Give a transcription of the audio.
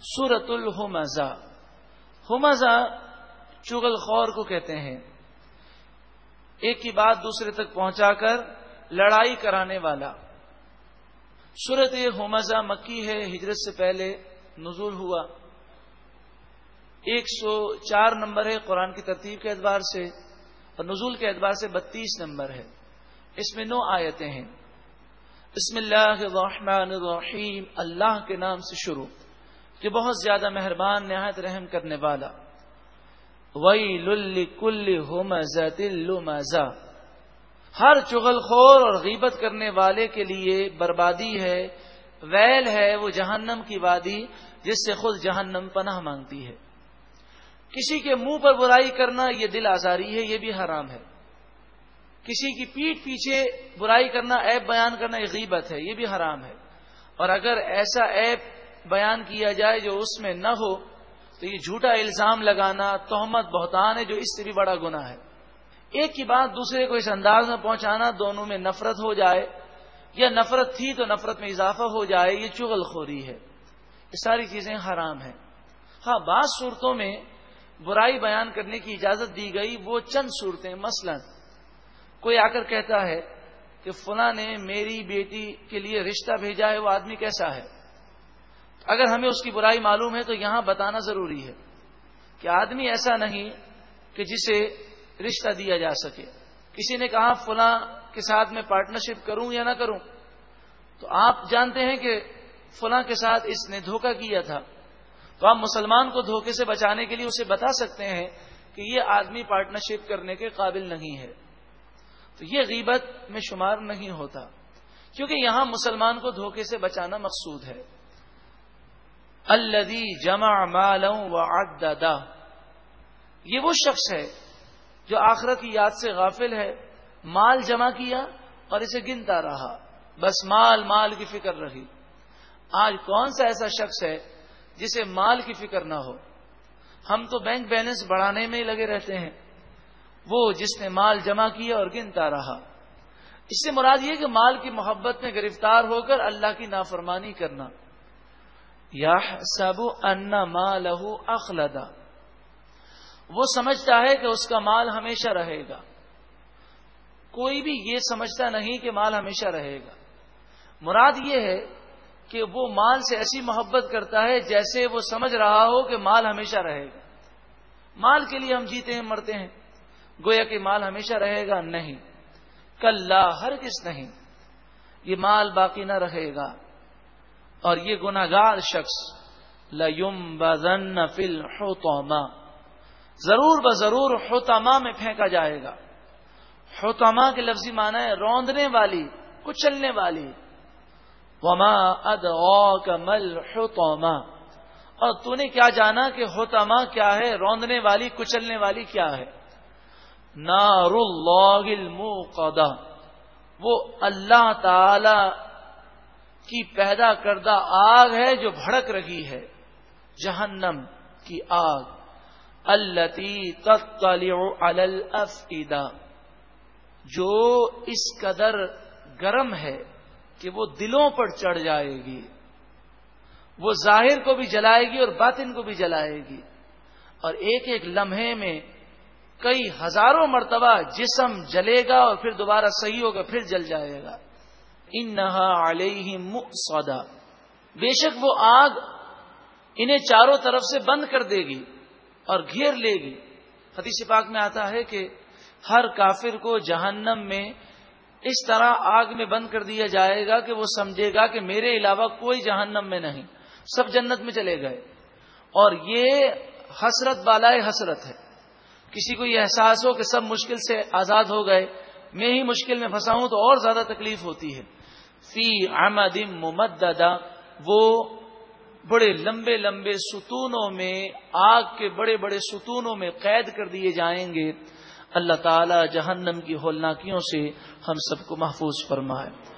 سورت الحمزا ہمزا چغل خور کو کہتے ہیں۔ ایک کی بات دوسرے تک پہنچا کر لڑائی کرانے والا۔ سورت ہومزا مکی ہے، ہجرت سے پہلے نزول ہوا۔ ایک سو چار نمبر ہے قرآن کی ترتیب کے اعتبار سے اور نزول کے اعتبار سے بتیس نمبر ہے۔ اس میں نو آیتیں ہیں۔ بسم اللہ الرحمن الرحیم، اللہ کے نام سے شروع۔ جو بہت زیادہ مہربان، نہایت رحم کرنے والا۔ وئی لل کل ہومزا ہر چغل خور اور غیبت کرنے والے کے لیے بربادی ہے، ویل ہے وہ جہنم کی وادی جس سے خود جہنم پناہ مانگتی ہے۔ کسی کے منہ پر برائی کرنا یہ دل آزاری ہے، یہ بھی حرام ہے۔ کسی کی پیٹ پیچھے برائی کرنا ایپ بیان کرنا یہ غیبت ہے، یہ بھی حرام ہے۔ اور اگر ایسا ایپ بیان کیا جائے جو اس میں نہ ہو، تو یہ جھوٹا الزام لگانا تہمت بہتان ہے، جو اس سے بھی بڑا گنا ہے۔ ایک کی بات دوسرے کو اس انداز میں پہنچانا دونوں میں نفرت ہو جائے، یا نفرت تھی تو نفرت میں اضافہ ہو جائے، یہ چغل خوری ہے۔ یہ ساری چیزیں حرام ہیں۔ ہاں بعض صورتوں میں برائی بیان کرنے کی اجازت دی گئی، وہ چند صورتیں، مثلا کوئی آ کر کہتا ہے کہ فلاں نے میری بیٹی کے لیے رشتہ بھیجا ہے، وہ آدمی کیسا ہے؟ اگر ہمیں اس کی برائی معلوم ہے تو یہاں بتانا ضروری ہے کہ آدمی ایسا نہیں کہ جسے رشتہ دیا جا سکے۔ کسی نے کہا فلاں کے ساتھ میں پارٹنرشپ کروں یا نہ کروں؟ تو آپ جانتے ہیں کہ فلاں کے ساتھ اس نے دھوکہ کیا تھا۔ تو آپ مسلمان کو دھوکے سے بچانے کے لیے اسے بتا سکتے ہیں کہ یہ آدمی پارٹنرشپ کرنے کے قابل نہیں ہے۔ تو یہ غیبت میں شمار نہیں ہوتا، کیونکہ یہاں مسلمان کو دھوکے سے بچانا مقصود ہے۔ الدی جمع مالوں و یہ وہ شخص ہے جو آخرت کی یاد سے غافل ہے، مال جمع کیا اور اسے گنتا رہا۔ بس مال مال کی فکر رہی۔ آج کون سا ایسا شخص ہے جسے مال کی فکر نہ ہو؟ ہم تو بینک بیلنس بڑھانے میں ہی لگے رہتے ہیں۔ وہ جس نے مال جمع کیا اور گنتا رہا۔ اس سے مراد یہ کہ مال کی محبت میں گرفتار ہو کر اللہ کی نافرمانی کرنا۔ یا سب ان مالہ اخلدا وہ سمجھتا ہے کہ اس کا مال ہمیشہ رہے گا۔ کوئی بھی یہ سمجھتا نہیں کہ مال ہمیشہ رہے گا۔ مراد یہ ہے کہ وہ مال سے ایسی محبت کرتا ہے جیسے وہ سمجھ رہا ہو کہ مال ہمیشہ رہے گا۔ مال کے لیے ہم جیتے ہیں، مرتے ہیں۔ گویا کہ مال ہمیشہ رہے گا؟ نہیں۔ کل ہر کس نہیں۔ یہ مال باقی نہ رہے گا۔ اور یہ گناگار شخص لم بدن فل ضرور ب ضرور میں پھینکا جائے گا۔ ہوتما کے لفظی معنی ہے روندنے والی، کچلنے والی۔ وما اد مل ہوتما اور تو نے کیا جانا کہ ہوتما کیا ہے، روندنے والی، کچلنے والی کیا ہے؟ نار اللہ الموقدہ وہ اللہ تعالی کی پیدا کردہ آگ ہے جو بھڑک رہی ہے، جہنم کی آگ۔ التی الافئدہ جو اس قدر گرم ہے کہ وہ دلوں پر چڑھ جائے گی۔ وہ ظاہر کو بھی جلائے گی اور باطن کو بھی جلائے گی۔ اور ایک ایک لمحے میں کئی ہزاروں مرتبہ جسم جلے گا اور پھر دوبارہ صحیح ہوگا، پھر جل جائے گا۔ ان علیہ سودا بے شک وہ آگ انہیں چاروں طرف سے بند کر دے گی اور گھیر لے گی۔ حدیث پاک میں آتا ہے کہ ہر کافر کو جہنم میں اس طرح آگ میں بند کر دیا جائے گا کہ وہ سمجھے گا کہ میرے علاوہ کوئی جہنم میں نہیں، سب جنت میں چلے گئے۔ اور یہ حسرت بالائے حسرت ہے۔ کسی کو یہ احساس ہو کہ سب مشکل سے آزاد ہو گئے، میں ہی مشکل میں پھنسا ہوں تو اور زیادہ تکلیف ہوتی ہے۔ فی احمد ممددہ، وہ بڑے لمبے لمبے ستونوں میں، آگ کے بڑے بڑے ستونوں میں قید کر دیے جائیں گے۔ اللہ تعالی جہنم کی ہولناکیوں سے ہم سب کو محفوظ فرمائے۔